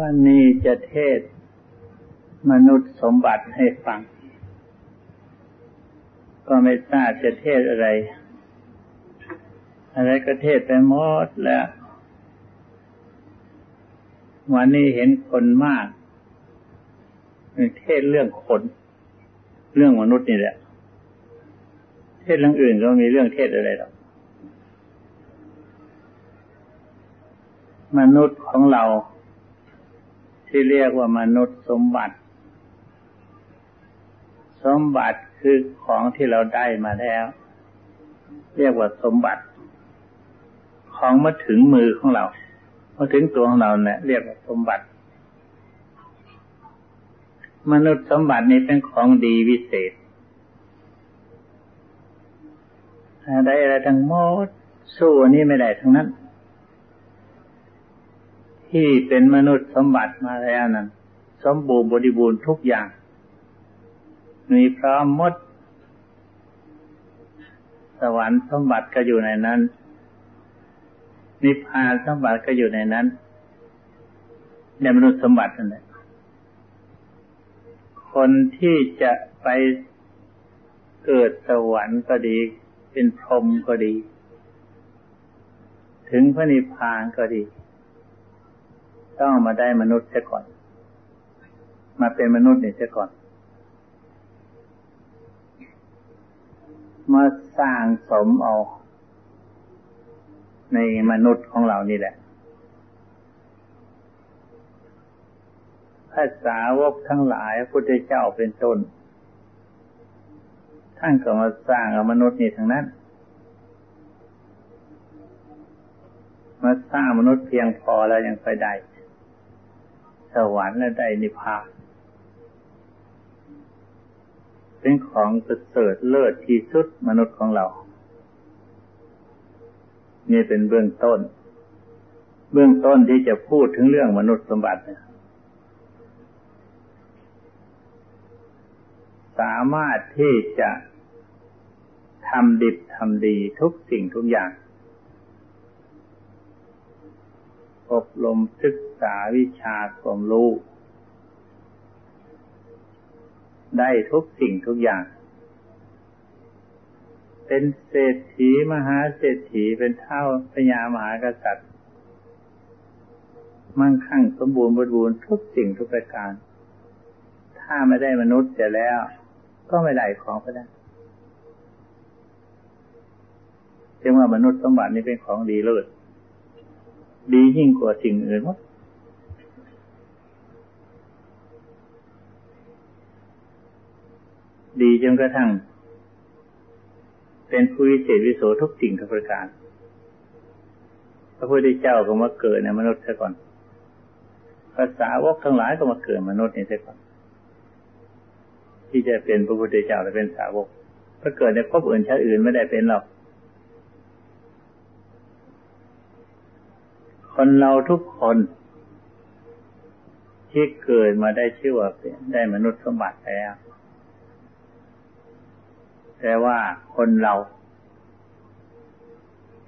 วันนี้จะเทศมนุษย์สมบัติให้ฟัง ก็ไม่ทราบจะเทศอะไร อะไรก็เทศไปหมดแล้ว วันนี้เห็นคนมากเทศเรื่องคน เรื่องมนุษย์นี่แหละ เทศเรื่องอื่นก็มีเรื่องเทศอะไรหรอกมนุษย์ของเรา ที่เรียกว่ามนุษย์สมบัติ สมบัติคือของที่เราได้มาแล้ว เรียกว่าสมบัติ ของมาถึงมือของเรามาถึงตัวของเราเนี่ยเรียกว่าสมบัติ มนุษย์สมบัตินี้เป็นของดีวิเศษได้อะไรทั้งหมดสู้อันนี้ไม่ได้ทั้งนั้น ที่เป็นมนุษย์สมบัติมาแล้วนั้น สมบูรณ์บริบูรณ์ทุกอย่าง มีพร้อมหมด สวรรค์สมบัติก็อยู่ในนั้น นิพพานสมบัติก็อยู่ในนั้นในมนุษย์สมบัตินั่นแหละคนที่จะไปเกิดสวรรค์ก็ดี เป็นพรหมก็ดี ถึงพระนิพพานก็ดี ต้องมาได้มนุษย์เสียก่อน มาเป็นมนุษย์เนี่ยเสียก่อน มาสร้างสมเอา ในมนุษย์ของเรานี่แหละภาษาวกทั้งหลายพุทธเจ้าเป็นต้น ท่านก็มาสร้างเอามนุษย์นี่ทั้งนั้น มาสร้างมนุษย์เพียงพอแล้วยังไปได้ สวรรค์และได้นิพพานเป็นของประเสริฐเลิศที่สุดมนุษย์ของเรา นี่เป็นเบื้องต้น เบื้องต้นที่จะพูดถึงเรื่องมนุษย์สมบัติเนี่ยสามารถที่จะทำดิบทำดีทุกสิ่งทุกอย่าง อบรมศึกษาวิชาความรู้ ได้ทุกสิ่งทุกอย่าง เป็นเศรษฐีมหาเศรษฐีเป็นเท่าพญามหากษัตริย์ มั่งคั่งสมบูรณ์บริบูรณ์ทุกสิ่งทุกประการ ถ้าไม่ได้มนุษย์เสียแล้ว ก็ไม่ได้ของก็ได้จึงว่ามนุษย์สมบัตินี้เป็นของดีเลิศ ดียิ่งกว่าสิ่งอื่นวะดีจนกระทั่ง เป็นผู้วิเศษวิโสทุกสิ่งทุกประการ พระพุทธเจ้าก็มาเกิดในมนุษย์ซะก่อนภาษาวกทั้งหลายก็มาเกิดมนุษย์นี่ซะก่อน ที่จะเป็นพระพุทธเจ้าและเป็นสาวกถ้าเกิดในภพอื่นชาติอื่นไม่ได้เป็นหรอก คนเราทุกคนที่เกิดมาได้ชื่อว่าเป็นได้มนุษย์สมบัติแล้วแต่ว่าคนเรา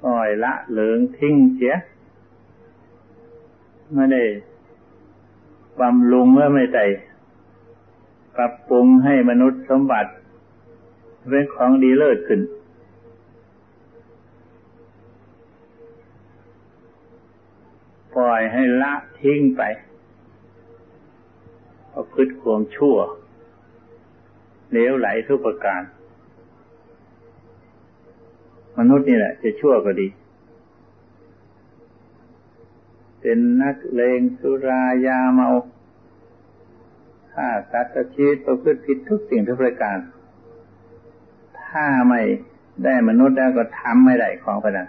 ปล่อยละเหลืองทิ้งเสียไม่ได้บำรุงเมื่อไม่ได้ปรับปรุงให้มนุษย์สมบัติเป็นของดีเลิศขึ้นปล่อย ให้ละทิ้งไปประพฤติความชั่วเลวไหลทุกประการ มนุษย์นี่แหละ จะชั่วก็ดี เป็นนักเลงสุรายาเมาฆ่าสัตว์ชีวิตประพฤติผิดทุกสิ่งทุกประการ ถ้าไม่ได้มนุษย์แล้วก็ทำไม่ได้ของพนัน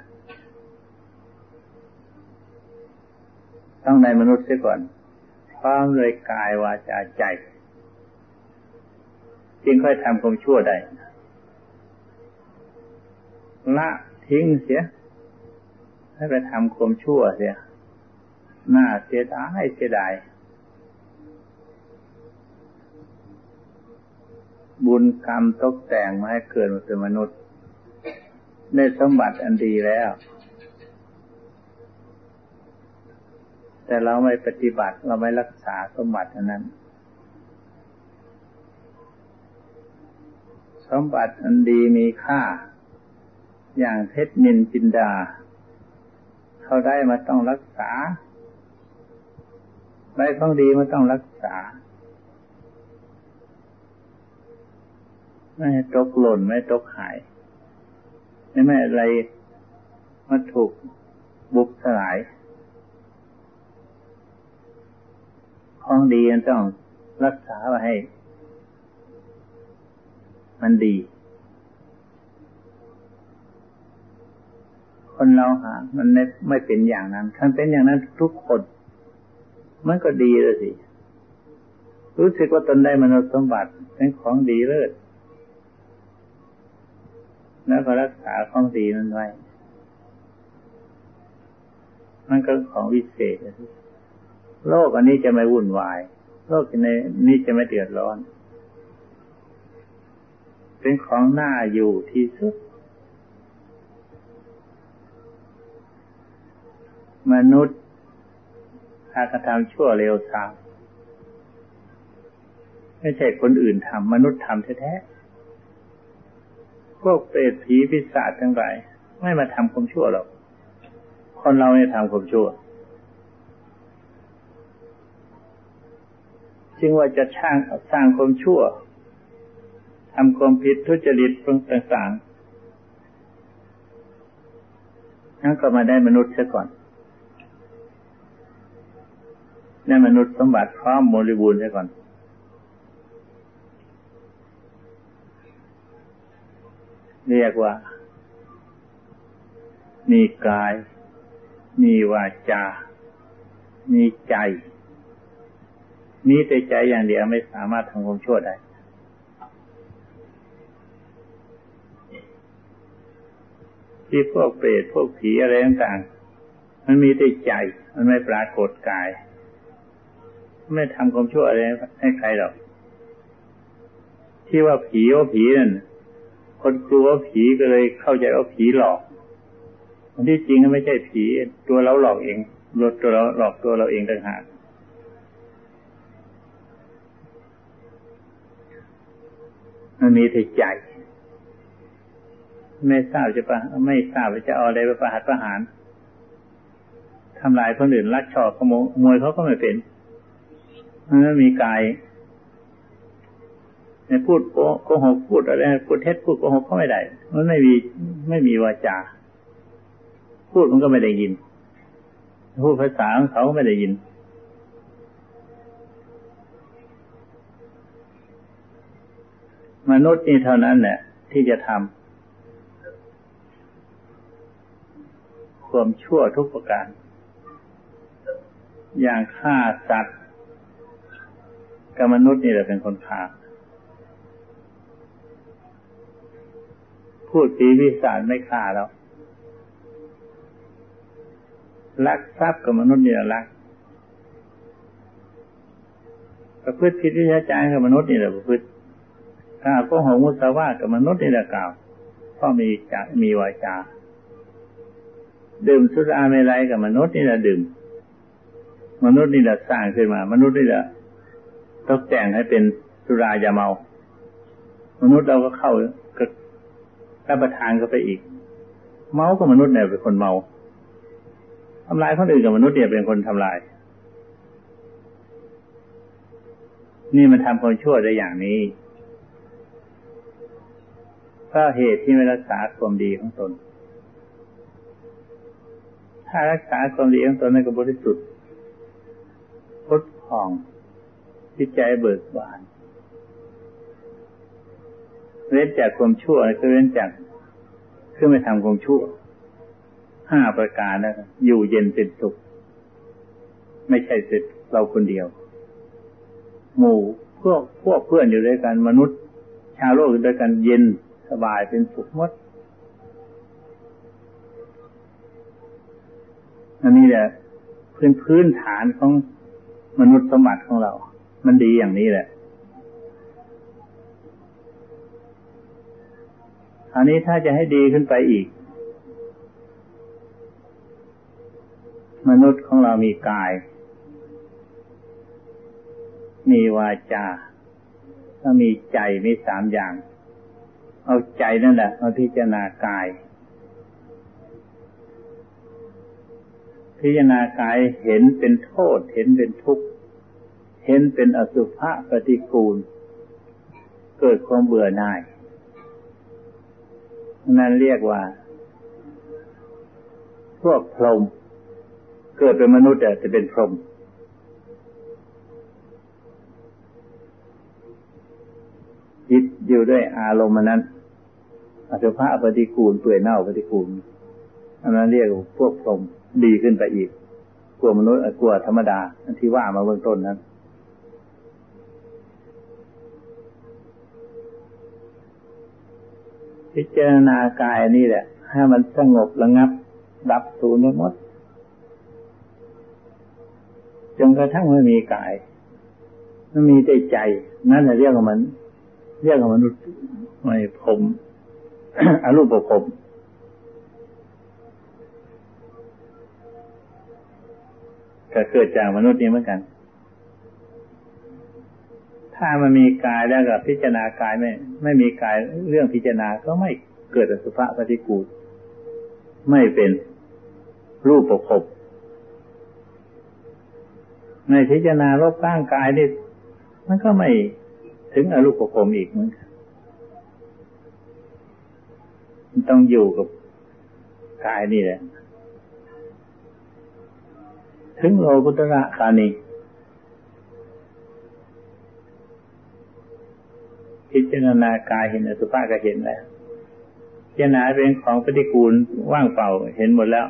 ต้องในมนุษย์เสียก่อนพร้อมเลยกายวาจาใจ จึงค่อยทำความชั่วได้ละทิ้งเสีย ให้ไปทำความชั่วเสียหน้าเสียดายเสียดาย บุญกรรมตกแต่งมาให้เกิดมาเป็นมนุษย์ ได้สมบัติอันดีแล้ว แต่เราไม่ปฏิบัติเราไม่รักษาสมบัตินั้น สมบัติอันดีมีค่า อย่างเพชรนินจินดา เขาได้มาต้องรักษาได้ของดีมันต้องรักษาไม่ตกหล่นไม่ตกหาย ไม่ไม่อะไรมาถูกบุบสลาย ของดีมันต้องรักษาไว้ให้ มันดี คนเราหา มันไม่เป็นอย่างนั้นท่านเป็นอย่างนั้นทุกคน มันก็ดีเลยสิ รู้สึกว่าตนได้มนุษย์สมบัติเป็นของดีเลิศแล้วก็รักษาของดีนั้นไว้ มันก็ของวิเศษ โลกอันนี้จะไม่วุ่นวาย โลกในนี้จะไม่เดือดร้อน เป็นของน่าอยู่ที่สุด มนุษย์ถ้ากระทำชั่วเร็วทางไม่ใช่คนอื่นทำมนุษย์ทำแท้ๆพวกเปรตผีพิศาจทั้งหลายไม่มาทำความชั่วหรอกคนเราเนี่ยทำความชั่ว จึงว่าจะช่างสร้างความชั่วทำความผิดทุจริตต่างๆนั่นก็มาได้มนุษย์ซะก่อนในมนุษย์สมบัติพร้อมบริบูรณ์ใช่ก่อนเรียกว่า มีกาย มีวาจา มีใจ มีแต่ใจอย่างเดียวไม่สามารถทำความชั่วได้ที่พวกเปรตพวกผีอะไรต่างๆ มันมีแต่ใจ มันไม่ปรากฏกาย ไม่ทำความชั่วอะไรให้ใครหรอก ที่ว่าผีว่าผีนั่น คนกลัวว่าผีก็เลยเข้าใจว่าผีหลอกที่จริงไม่ใช่ผี ตัวเราหลอกเองลดตัวเราหลอกตัวเราเองต่างหาก มันมีแต่ใจ ไม่ทราบจะปะไม่ทราบจะเอาอะไรไปประหัตประหารทำลายคนอื่นลักชอบขโมยเขาก็ไม่เป็นมันมีกายในพูดโกหกพูดอะไรพูดเท็จพูดโกหกก็ไม่ได้มันไม่มีไม่มีวาจา พูดมันก็ไม่ได้ยิน พูดภาษาของเขาไม่ได้ยิน มนุษย์นี่เท่านั้นแหละที่จะทำความชั่วทุกประการ อย่างฆ่าสัตว์กับมนุษย์นี่แหละเป็นคนฆ่าพูดปีวิสารไม่ฆ่าแล้วลักทรัพย์กับมนุษย์นี่แหละลักประพฤติผิดวิชาจารกับมนุษย์นี่แหละประพฤติ ถ้าก็หงมุสาวากับมนุษย์นี่แหละกล่าวก็มีจะมีวาจา ดื่มสุราเมลัยกับมนุษย์นี่แหละดื่ม มนุษย์นี่แหละสร้างขึ้นมา มนุษย์นี่แหละตกแต่งให้เป็นสุรายาเมา มนุษย์เราก็เข้าก็รับประทานก็ไปอีก เมาก็มนุษย์เนี่ยเป็นคนเมาทำลายคนอื่นกับมนุษย์เนี่ยเป็นคนทำลาย นี่มันทำความชั่วได้อย่างนี้ ก็เหตุที่ไม่รักษาความดีของตน ถ้ารักษาความดีของตนในกบริสุทธิ์พุทธผ่องจิตใจเบิกบานเว้นจากความชั่วก็เว้นจากคือไม่ทำความชั่วห้าประการนะอยู่เย็นเป็นสุข ไม่ใช่เสร็จเราคนเดียว หมู่พวกพวกเพื่อนอยู่ด้วยกันมนุษย์ ชาวโลกอยู่ด้วยกันเย็น สบายเป็นสุขมดอันนี้แหละพื้นพื้นฐานของมนุษย์สมบัติของเรา มันดีอย่างนี้แหละอันนี้ถ้าจะให้ดีขึ้นไปอีก มนุษย์ของเรามีกาย มีวาจา ถ้ามีใจมีสามอย่าง เอาใจนั่นแหละมาพิจารณากาย พิจารณากายเห็นเป็นโทษ เห็นเป็นทุกข์ เห็นเป็นอสุภะปฏิกูล เกิดความเบื่อหน่าย นั่นเรียกว่า พวกพรหมเกิดเป็นมนุษย์แต่จะเป็นพรหมจิตอยู่ด้วยอารมณ์นั้น อสุภะปฏิกูลเปื่อยเน่าปฏิกูลอันนั้นเรียกพวกพรหมดีขึ้นไปอีก กลัวมนุษย์กลัวธรรมดาที่ว่ามาเบื้องต้นนั้นพิจารณากายนี่แหละ ให้มันสงบระงับ ดับสูญหมดจนกระทั่งไม่มีกายไม่มีใจใจ นั่นแหละเรียกว่ามัน เรียกว่ามนุษย์ไม่ผม อรูปผมก็เกิดจากมนุษย์นี้เหมือนกัน ถ้ามันมีกายแล้วกับพิจารณากายไม่ ไม่มีกายเรื่องพิจารณาก็ไม่เกิดอสุภะปฏิกูลไม่เป็นรูปประคบในพิจารณาลบร่างกายนี่มันก็ไม่ถึงอรูปภพอีกเหมือนกันมัน ต้องอยู่กับกายนี่แหละ ถึงโลกุตระกานีพิจารณากายเห็นอสุภะก็เห็นแล้วพิจารณาเป็นของปฏิกูลว่างเปล่าเห็นหมดแล้ว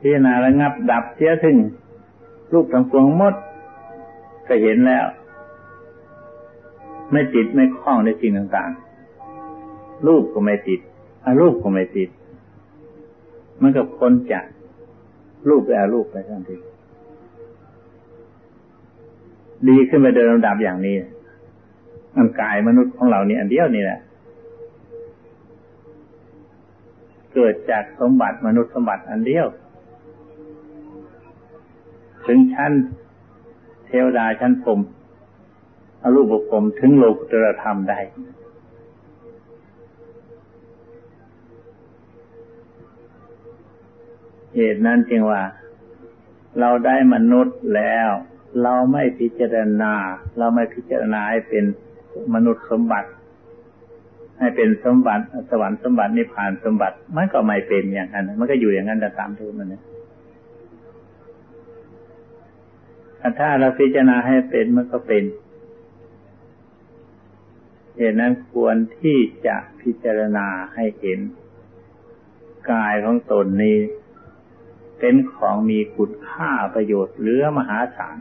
พิจารณาระงับดับเสียถึงรูปทั้งปวงหมดก็เห็นแล้ว ไม่ติดไม่คล้องในสิ่งต่างๆ รูปก็ไม่ติดอารูปก็ไม่ติดมันกับคนจากรูปไปอารูปไปทั้งทีดีขึ้นไปเดินลำดับอย่างนี้มันกายมนุษย์ของเรานี่อันเดียวนี่แหละเกิดจากสมบัติมนุษย์สมบัติอันเดียว ถึงชั้นเทวดาชั้นพรมอรูปภพถึงโลกุตรธรรมได้ เหตุนั้นจึงว่า เราได้มนุษย์แล้ว เราไม่พิจารณา เราไม่พิจารณาให้เป็นมนุษย์สมบัติ ให้เป็นสมบัติสวรรค์สมบัตินิพพานสมบัติมันก็ไม่เป็นอย่างนั้น มันก็อยู่อย่างนั้นแต่ตามทุกมันเนี่ยถ้าเราพิจารณาให้เป็นมันก็เป็นเหตุนั้นควรที่จะพิจารณาให้เห็น กายของตนนี้ เป็นของมีคุณค่าประโยชน์เหลือมหาศาล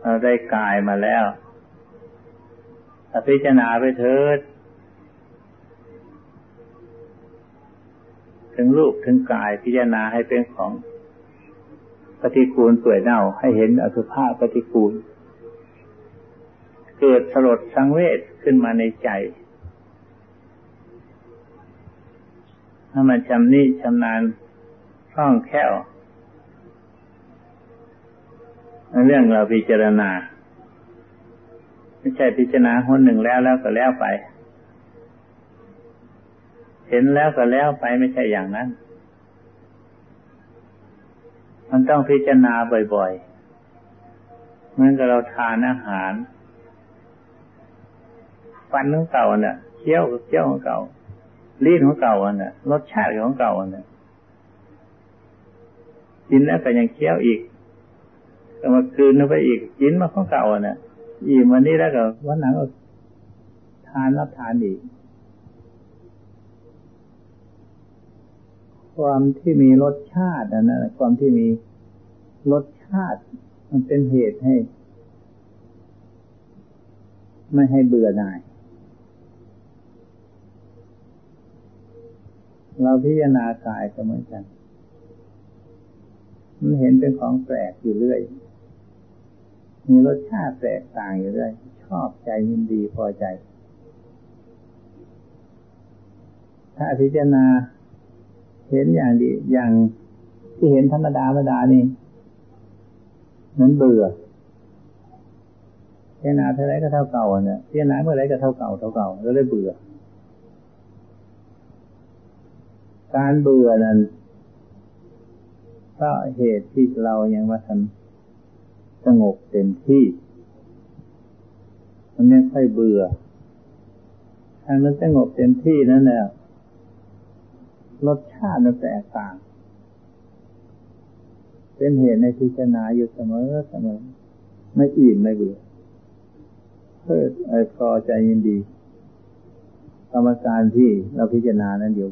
เราได้กายมาแล้วพิจารณาไปเถิด ถึงรูปถึงกายพิจารณาให้เป็นของปฏิกูลเปื่อยเน่าให้เห็นอสุภะปฏิกูล เกิดสลดสังเวชขึ้นมาในใจ ถ้ามันชำนิชำนาญคล่องแคล่วเรื่องเราพิจารณา ไม่ใช่พิจารณาคนหนึ่งแล้วแล้วก็แล้วไป เห็นแล้วก็แล้วไปไม่ใช่อย่างนั้น มันต้องพิจารณาบ่อยๆ เหมือนกับเราทานอาหาร ฟันของเก่าเนี่ยเคี้ยวเคี้ยวของเก่า ลิ้นของเก่าเนี่ยรสชาติของเก่าเนี่ยกินแล้วก็ยังเคี้ยวอีกก็มาคืนไปอีกกินมาของเก่าเนี่ยอิ่มวันนี้แล้วก็วันหลังก็ทานรับทานอีก ความที่มีรสชาตินะความที่มีรสชาติ มันเป็นเหตุให้ ไม่ให้เบื่อหน่าย เราพิจารณากายก็เหมือนกัน มันเห็นเป็นของแปลกอยู่เรื่อย มีรสชาติแตกต่างอยู่เรื่อย ชอบใจยินดีพอใจ ถ้าพิจารณาเห็นอย่างดีอย่างที่เห็นธรรมดาธรรมดานี่นั้นเบื่อพิจารณาเท่าไรก็เท่าเก่าเนี่ยพิจารณาเมื่อไรก็เท่าเก่าเท่าเก่าก็เลยเบื่อ การเบื่อนั้นเพราะเหตุที่เรายังว่าทันสงบเต็มที่ มันไม่ค่อยเบื่อถ้ามันสงบเต็มที่นั่นแหละรสชาติมันแตกต่าง เป็นเหตุในพิจารณาอยู่เสมอเสมอ ไม่อิ่มไม่เบื่อเพื่อพอใจยินดีกรรมการที่เราพิจารณานั้นอยู่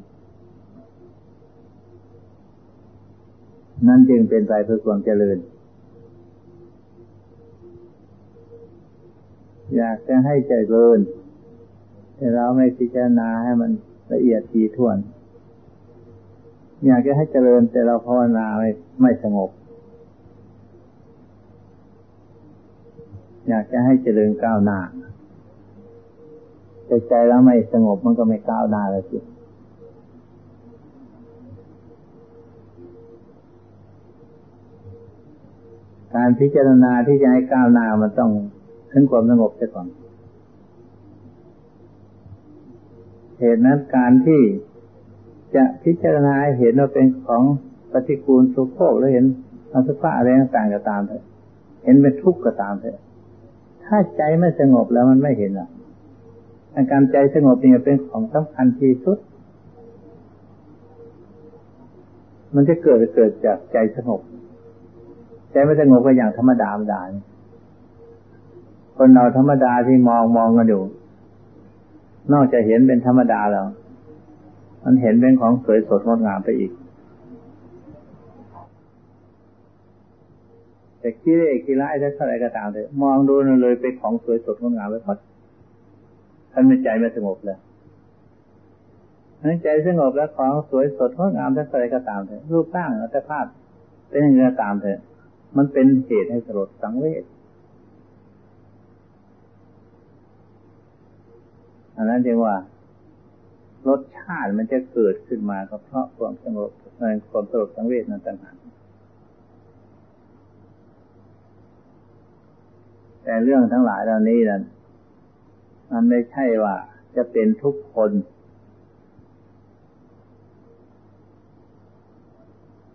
นั่นจึงเป็นไปเพื่อความเจริญ อยากจะให้เจริญแต่เราไม่พิจารณาให้มันละเอียดทีท่วน อยากจะให้เจริญ แต่เราภาวนาไม่ไม่สงบ อยากจะให้เจริญก้าวหน้าแต่ใจเราไม่สงบมันก็ไม่ก้าวหน้าเลยสิ การพิจารณาที่จะให้ก้าวหน้ามันต้องถึงความสงบเสียก่อน เหตุนั้นการที่จะพิจารณาเห็นว่าเป็นของปฏิกูลสุโภคแล้วเห็นอสุภะอะไรต่างๆก็ตามเถอะเห็นเป็นทุกข์ก็ตามเถอะถ้าใจไม่สงบแล้วมันไม่เห็นอะอาการใจสงบเนี่ยเป็นของสำคัญที่สุด มันจะเกิดเกิดจากใจสงบ ใจไม่สงบก็อย่างธรรมดาธรรมดาคนเราธรรมดาที่มองมองกันอยู่นอกจากเห็นเป็นธรรมดาแล้ว มันเห็นเป็นของสวยสดงดงามไปอีก แต่คิดเอกคิดร้ายถ้าเท่าไรก็ตามเถอะมองดูเลยเป็นของสวยสดงดงามไปพอดท่านใจไม่สงบเลยนั้นใจสงบแล้วของสวยสดงดงามถ้าเท่าไรก็ตามเถอะรูปร่างอัตภาพเป็นอย่างไรก็ตามเถอะ มันเป็นเหตุให้สลดสังเวชอันนั้นเรียกว่ารสชาติมันจะเกิดขึ้นมาก็เพราะความสงบความสงบสังเวชนั้นต่างหากแต่เรื่องทั้งหลายเหล่านี้นั้นมันไม่ใช่ว่าจะเป็นทุกคน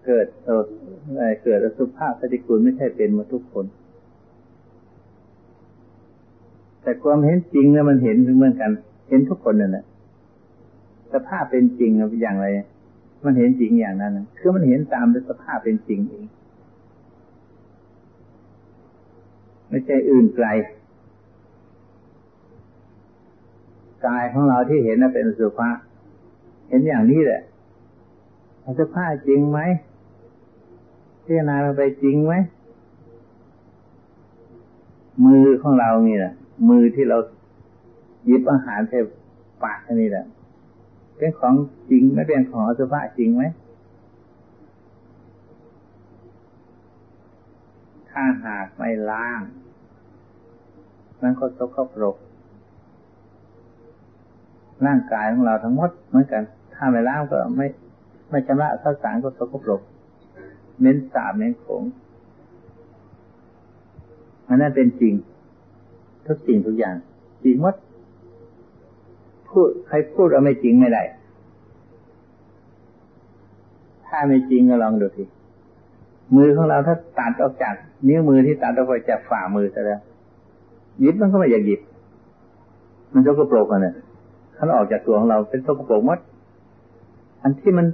เกิดเออเกิดอสุภาพปฏิกูลไม่ใช่เป็นมาทุกคน แต่ความเห็นจริงเนี่ยมันเห็นเหมือนกัน เห็นทุกคนนั่นแหละสภาพเป็นจริงอย่างไร มันเห็นจริงอย่างนั้นคือมันเห็นตามสภาพเป็นจริงเองไม่ใช่อื่นไกลกายของเราที่เห็นน่ะเป็นสุภาพเห็นอย่างนี้แหละสุภาพจริงไหม พิจารณาไปจริงไหมมือของเรานี่แหละมือที่เราหยิบอาหารใส่ปากนี่แหละเป็นของจริงไม่เป็นของอสุภะจริงไหมถ้าหากไม่ล้าง มันก็ตกปรกร่างกายของเราทั้งหมดเหมือนกัน ถ้าไม่ล้างก็ไม่ ไม่ชำระข้าสารก็ตกปรก เน้นสาบเน้นขงมันนั่นเป็นจริง ทุกสิ่งทุกอย่าง จริงหมดพูดใครพูดว่าไม่จริงไม่ได้ ถ้าไม่จริงก็ลองดูสิมือของเราถ้าตัดออกจาก นิ้วมือที่ตัดออกไปจากฝ่ามือซะแล้วหยิบมันก็ไม่อยากหยิบ มันก็กระโปรงกันเนี่ยถ้าออกจากตัวของเราเป็นตัวกระโปรงมด อันที่มัน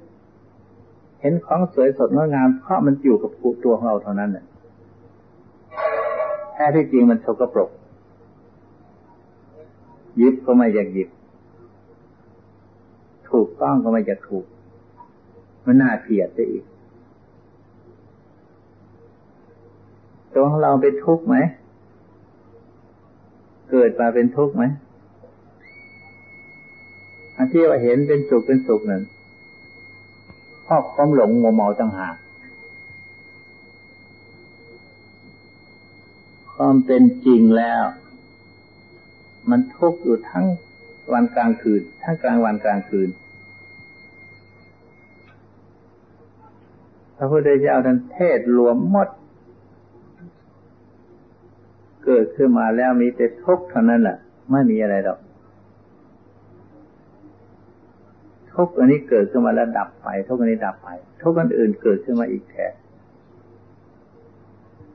เห็นของสวยสดงดงามเพราะมันอยู่กับตัวของเราเท่านั้นเนี่ยแท้ที่จริงมันสกปรกยิบก็ไม่อยากหยิบ ถูกต้องก็ไม่จะถูก มันน่าเกลียดไปอีกตัวของเราเป็นทุกข์ไหม เกิดมาเป็นทุกข์ไหมอันที่ว่าเห็นเป็นสุขเป็นสุขนั่น เพราะความหลงโมเมาต่างหากความเป็นจริงแล้ว มันทุกข์อยู่ทั้งวันกลางคืน ทั้งกลางวันกลางคืน พระพุทธเจ้าท่านเทศรวมหมด เกิดขึ้นมาแล้วมีแต่ทุกข์เท่านั้นแหละไม่มีอะไรหรอก ทุกอันนี้เกิดขึ้นมาแล้วดับไป ทุกอันนี้ดับไป ทุกอันอื่นเกิดขึ้นมาอีกแทน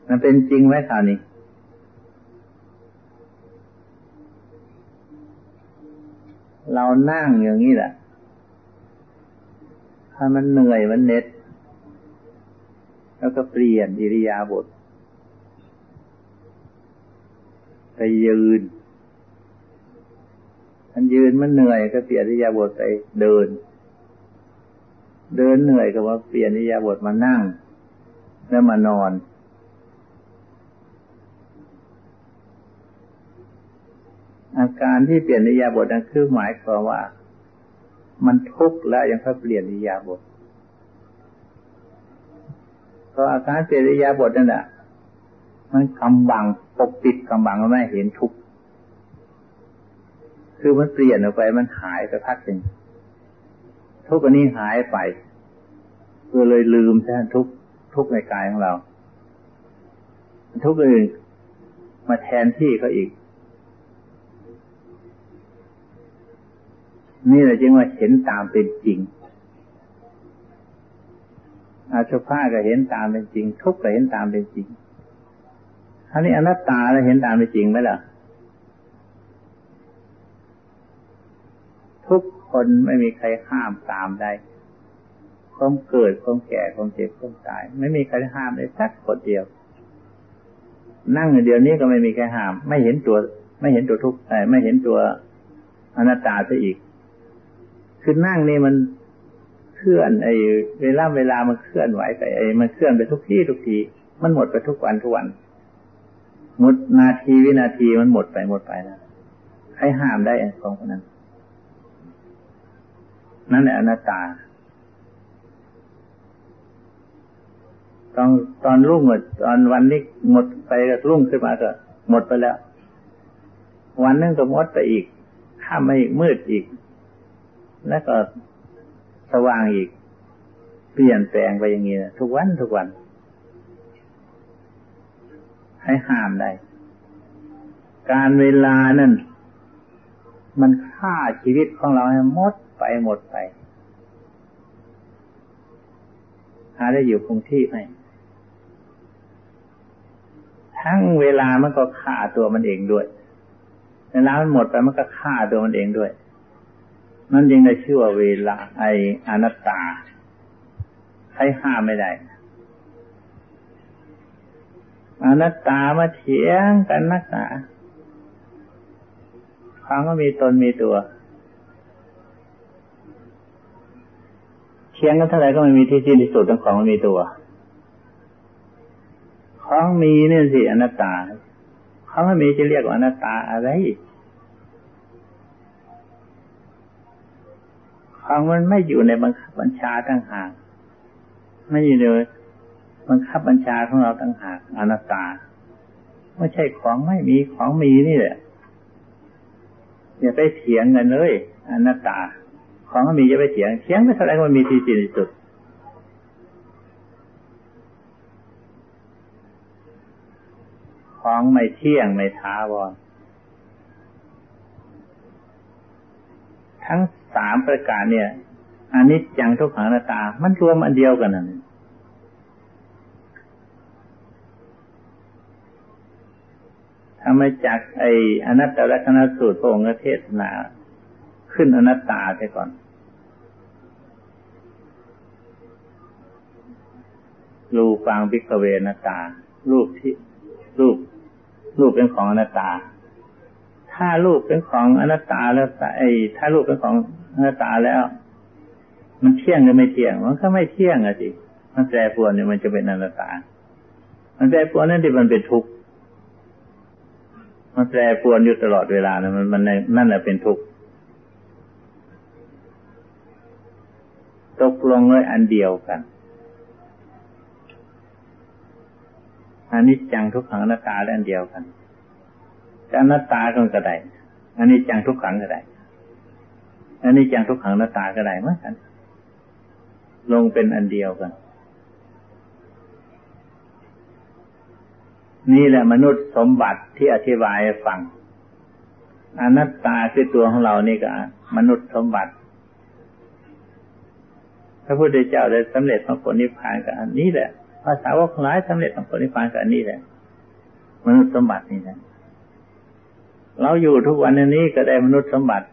มันเป็นจริงไหมข่าวนี้เรานั่งอย่างนี้แหละถ้ามันเหนื่อยมันเน็ด แล้วก็เปลี่ยนอิริยาบถไปยืน มันยืนมันเหนื่อยก็เปลี่ยนอิยาบถไปเดิน เดินเหนื่อยก็ว่าเปลี่ยนอิยาบถมานั่ง แล้วมานอน อาการที่เปลี่ยนอิยาบถนั้นคือหมายความว่า มันทุกข์แล้วยังค่อยเปลี่ยนอิยาบถพออาการเปลี่ยนอิยาบถนั่นแหละมันกำบังปกปิดกำบังไม่เห็นทุกข์ คือมันเปลี่ยนออกไปมันหายไปพักหนึ่งทุกอันนี้หายไปก็เลยลืมแทนทุกทุกในกายของเรา ทุกอื่นมาแทนที่เขาอีก นี่แหละจึงว่าเห็นตามเป็นจริงอาชุภาก็เห็นตามเป็นจริง ทุกข์ก็เห็นตามเป็นจริงอันนี้อนัตตาเราเห็นตามเป็นจริงไหมล่ะ ทุก คนไม่มีใครห้ามตามได้ความเกิดความแก่ความเจ็บความตาย ไม่มีใครห้ามเลยสักคนเดียว นั่งเดียวนี้ก็ไม่มีใครห้าม ไม่เห็นตัว ไม่เห็นตัวทุกข์ไม่เห็นตัวอนัตตาซะอีก คือนั่งนี่มันเคลื่อนไอ้เวลาเวลามันเคลื่อนไหวไปไอ้มันเคลื่อนไปทุกที่ทุกที มันหมดไปทุกวันทุกวันหมดนาทีวินาทีมันหมดไปหมดไปนะใครห้ามได้ของคนนั้น นั่นแหละอนัตตา ตอนตอนรุ่งหมดตอนวันนี้หมดไปก็รุ่งขึ้นมาก็หมดไปแล้ว วันนึงก็หมดไปอีก ข้ามมาอีกมืดอีก แล้วก็สว่างอีก เปลี่ยนแปลงไปอย่างนี้นะทุกวันทุกวัน ให้ห้ามได้ การเวลานั่นมันฆ่าชีวิตของเราให้หมด ไปหมดไปหาได้อยู่คงที่ไหมทั้งเวลามันก็ฆ่าตัวมันเองด้วยเวลามันหมดไปมันก็ฆ่าตัวมันเองด้วย นั่นยังได้ชื่อว่าเวลา ไออนัตตาใครห้ามไม่ได้อนัตตามาเถียงกันนักหนาของก็มีตนมีตัว เถียงกันเท่าไหร่ก็ไม่มีที่สิ้นที่สุดของของมันมีตัว ของมีเนี่ยสิอนัตตาของไม่มีจะเรียกว่าอนัตตาอะไรของมันไม่อยู่ในบังคับบัญชาตั้งหากไม่อยู่เลยบังคับบัญชาของเราตั้งหากอนัตตาไม่ใช่ของไม่มีของมีนี่แหละอย่าไปเถียงกันเลยอนัตตา ของมีจะไปเถียงเถียงไม่เท่าไรมันมีที่สิ้นสุดของไม่เที่ยงไม่ท้าวรทั้งสามประการเนี่ยอนิจจังทุกขังนาตา มันรวมอันเดียวกันนั่นทำไมจากไออนัตตลักษณสูตรพระองค์เทศนา ขึ้นอนัตตาไปก่อน รูปังพิกเวนัตา รูปที่ รูป รูปเป็นของอนัตตา ถ้ารูปเป็นของอนัตตาแล้วไอถ้ารูปเป็นของอนัตตาแล้ว มันเที่ยงหรือไม่เที่ยง มันก็ไม่เที่ยงอะสิมันแปรปรวนเนี่ยมันจะเป็นอนัตตา มันแปรปรวนนั่นที่มันเป็นทุกข์มันแปรปรวนอยู่ตลอดเวลานะมันมันนั่นแหละเป็นทุกข์ตกลงเลยอันเดียวกัน อันนี้จังทุกขังนาตาและอันเดียวกันจะนาตาก็ได้อันนี้จังทุกขังก็ได้อันนี้จังทุกขังนาตาก็ได้เหมือนกัน ลงเป็นอันเดียวกัน นี่แหละมนุษย์สมบัติที่อธิบายฟังอนัตตาคือตัวของเรานี่ก็มนุษย์สมบัติพระพุทธเจ้าได้สำเร็จมรรคผลนิพพานกับอันนี้แหละ ภาษาวกหลายสำเร็จมรรคผลนิพพานกับอันนี้แหละมนุษย์สมบัตินี่นะเราอยู่ทุกวันนี้ก็ได้มนุษย์สมบัติ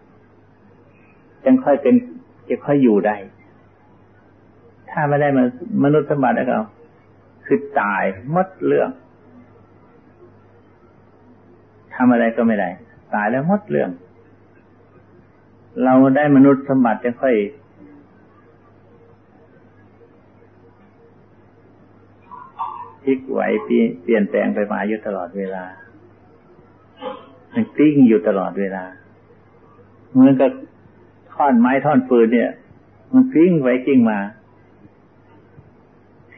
จึงค่อยเป็นจะค่อยอยู่ได้ ถ้าไม่ได้มมนุษย์สมบัติแล้วก็คือตายมดเรื่องทำอะไรก็ไม่ได้ ตายแล้วมดเรื่อง เราได้มนุษย์สมบัติจะค่อย ลิกไหวเปลี่ยนแปลงไปมาอยู่ตลอดเวลามันกิ้งอยู่ตลอดเวลา เหมือนกับท่อนไม้ท่อนฟืนเนี่ย มันกิ้งไว้กลิ้งมา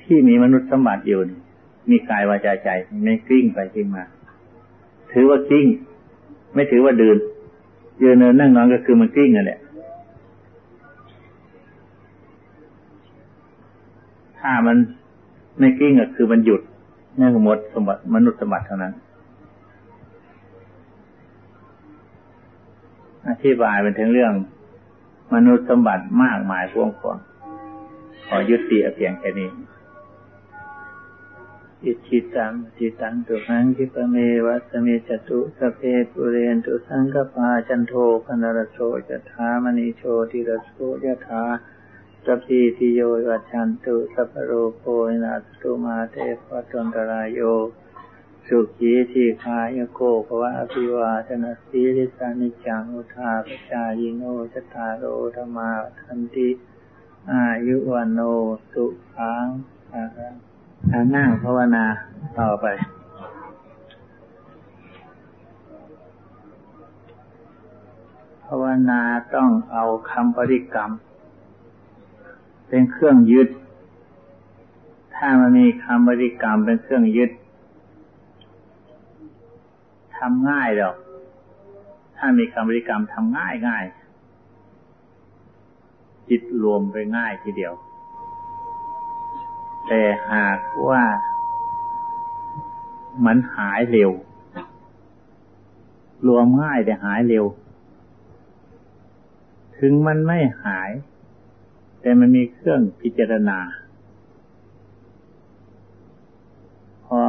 ที่มีมนุษย์สมบัติอยู่มีกายวาจาใจไม่กิ้งไปกิ้งมา ถือว่ากิ้ง ไม่ถือว่าเดินยืนเนินนั่งนอนก็คือมันกิ้งนั่นแหละถ้ามัน ไม่กิ้งก็คือมันหยุดนั่นหมดสมบัติมนุษย์สมบัติเท่านั้น อธิบายเป็นถึงเรื่อง มนุษย์สมบัติมากมายพวงพวงขอยุติเพียงแค่นี้อิชิตังจิตังตุหังคิปเมวัสเมจตุสเพปุเรนตุสังกปาจันโทพนรโสจทามณีโชติรโสยถา สพีติโยวัชันตุสัพโรโคนาสตุมาเทปตันตรายโย สุขีทีคายโกภวะอภิวาทนาสีริสานิจังอุทาปจายโนชตาโรธรรมาทันติอายุวันโนสุขังอานั่งภาวนาต่อไปภาวนาต้องเอาคำปริกรรม เป็นเครื่องยึด ถ้ามันมีคำปริกรรมเป็นเครื่องยึดทำง่ายหรอกถ้ามีคำบริกรรมทำง่ายง่าย จิตรวมไปง่ายทีเดียว แต่หากว่ามันหายเร็ว รวมง่ายแต่หายเร็ว ถึงมันไม่หาย แต่มันมีเครื่องพิจารณา พอ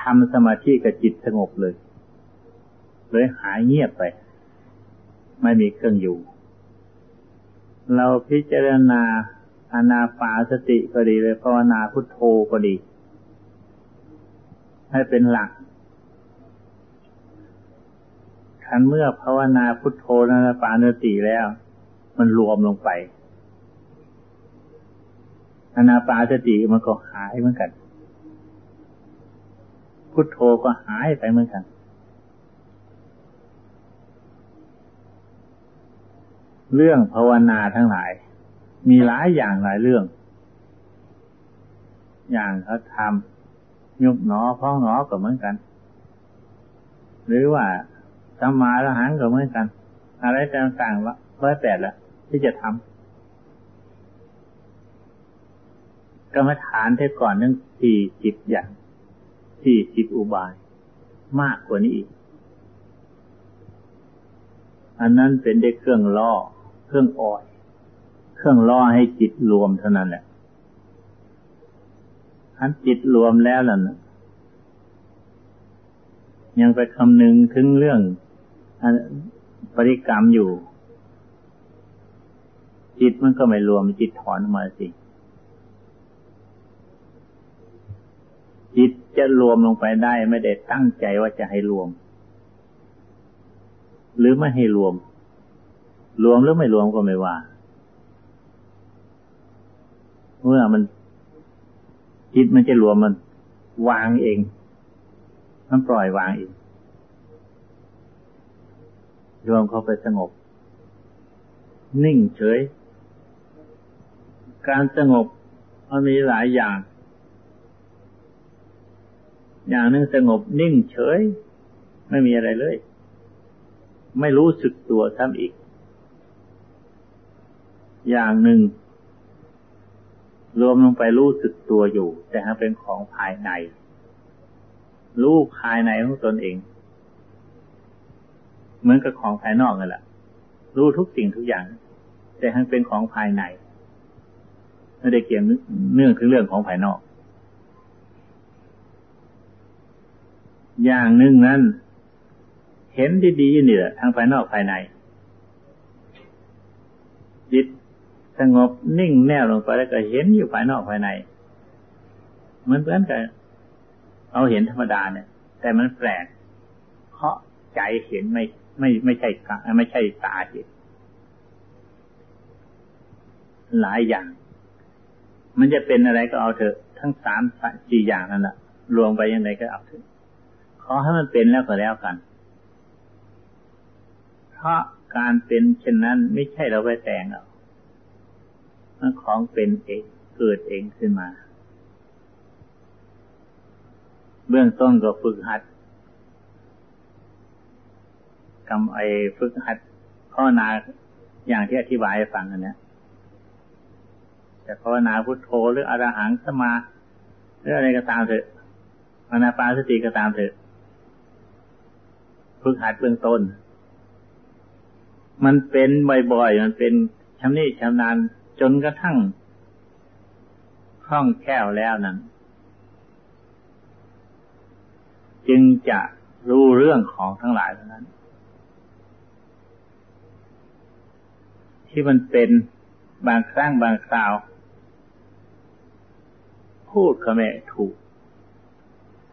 ทำสมาธิกับจิตสงบเลย เลยหายเงียบไป ไม่มีเครื่องอยู่ เราพิจารณาอนาปาสติก็ดีเลยภาวนาพุทโธก็ดี ให้เป็นหลักคันเมื่อภาวนาพุทโธนาปานสติแล้ว มันรวมลงไปอนาปาสติมันก็หายเหมือนกัน พุทโธก็หายไปเหมือนกัน เรื่องภาวนาทั้งหลาย มีหลายอย่างหลายเรื่อง อย่างเขาทำยุบหนอพ้องหนอก็เหมือนกัน หรือว่าสมาละหังก็เหมือนกัน อะไรต่างๆร้อยแปดละ ที่จะทำกรรมฐานที่ก่อนนั่งสี่จิตอย่างสี่สิบอุบาย มากกว่านี้อีก อันนั้นเป็นได้เครื่องล่อ เครื่องอ่อย เครื่องล่อให้จิตรวมเท่านั้นแหละอันจิตรวมแล้วล่ะนะยังไปคำนึงถึงเรื่องปริกรรมอยู่ จิตมันก็ไม่รวมจิตถอนมาสิ จิตจะรวมลงไปได้ไม่ได้ตั้งใจว่าจะให้รวม หรือไม่ให้รวม รวมหรือไม่รวมก็ไม่ว่า เมื่อมัน จิตมันจะรวมมัน วางเอง มันปล่อยวางเองรวมเข้าไปสงบ นิ่งเฉย การสงบมันมีหลายอย่าง อย่างนึงสงบนิ่งเฉย ไม่มีอะไรเลย ไม่รู้สึกตัวซ้ำอีก อย่างหนึ่ง รวมลงไปรู้สึกตัวอยู่ แต่ถ้าเป็นของภายใน รู้ภายในของตนเอง เหมือนกับของภายนอกนั่นแหละรู้ทุกสิ่งทุกอย่าง แต่ทั้งเป็นของภายใน ไม่ได้เกี่ยวเนื่องถึงเรื่องของภายนอก อย่างหนึ่งนั้น เห็นดีๆนี่แหละทั้งภายนอกภายใน จิตสงบนิ่งแน่วลงไปแล้วก็เห็นอยู่ภายนอกภายในเหมือนเพื่อนกับเราเห็นธรรมดาเนี่ย แต่มันแปลก เพราะใจเห็นไม่ไม่ไม่ใช่ไม่ใช่ตาเห็นหลายอย่าง มันจะเป็นอะไรก็เอาเถอะทั้งสามสี่อย่างนั่นแหละรวมไปยังไงก็เอาเถอะขอให้มันเป็นแล้วก็แล้วกัน เพราะการเป็นเช่นนั้นไม่ใช่เราไปแต่งเอามันของเป็นเองเกิดเองขึ้นมา เบื้องต้นก็ฝึกหัดกำไอฝึกหัดข้อนาอย่างที่อธิบายให้ฟังอันนี้ จะภาวนาพุทโธหรืออรหังสมาหรืออะไรก็ตามเถอะอนาปาสติก็ตามเถอะฝึกหัดเบื้องต้น มันเป็นบ่อยๆมันเป็นชำนิชำนาญจนกระทั่งคล่องแคล่วแล้วนั้น จึงจะรู้เรื่องของทั้งหลายเท่านั้น ที่มันเป็นบางครั้งบางคราว พูดก็ไม่ถูก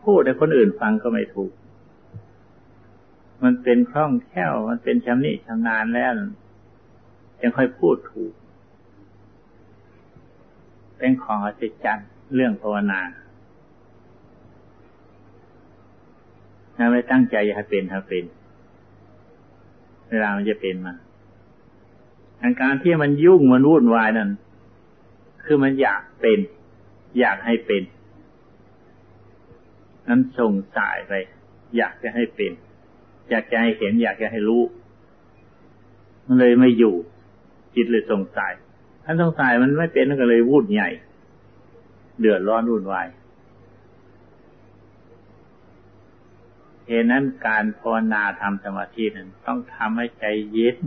พูดให้คนอื่นฟังก็ไม่ถูก มันเป็นคล่องแคล่ว มันเป็นชำนิชำนาญแล้วยังค่อยพูดถูก เป็นของอัศจรรย์เรื่องภาวนาถ้าไม่ตั้งใจอยากให้เป็นถ้าเป็น เวลามันจะเป็นมาอาการที่มันยุ่งมันวุ่นวายนั่น คือมันอยากเป็น อยากให้เป็น นั้นส่งสายไป อยากจะให้เป็น อยากจะให้เห็น อยากจะให้รู้มันเลยไม่อยู่ จิตเลยส่งสายท่านสงสัยมันไม่เป็นก็เลยวุ่นใหญ่ เดือดร้อนวุ่นวายเหตุนั้นการภาวนาทำสมาธินั้นต้องทำให้ใจเย็น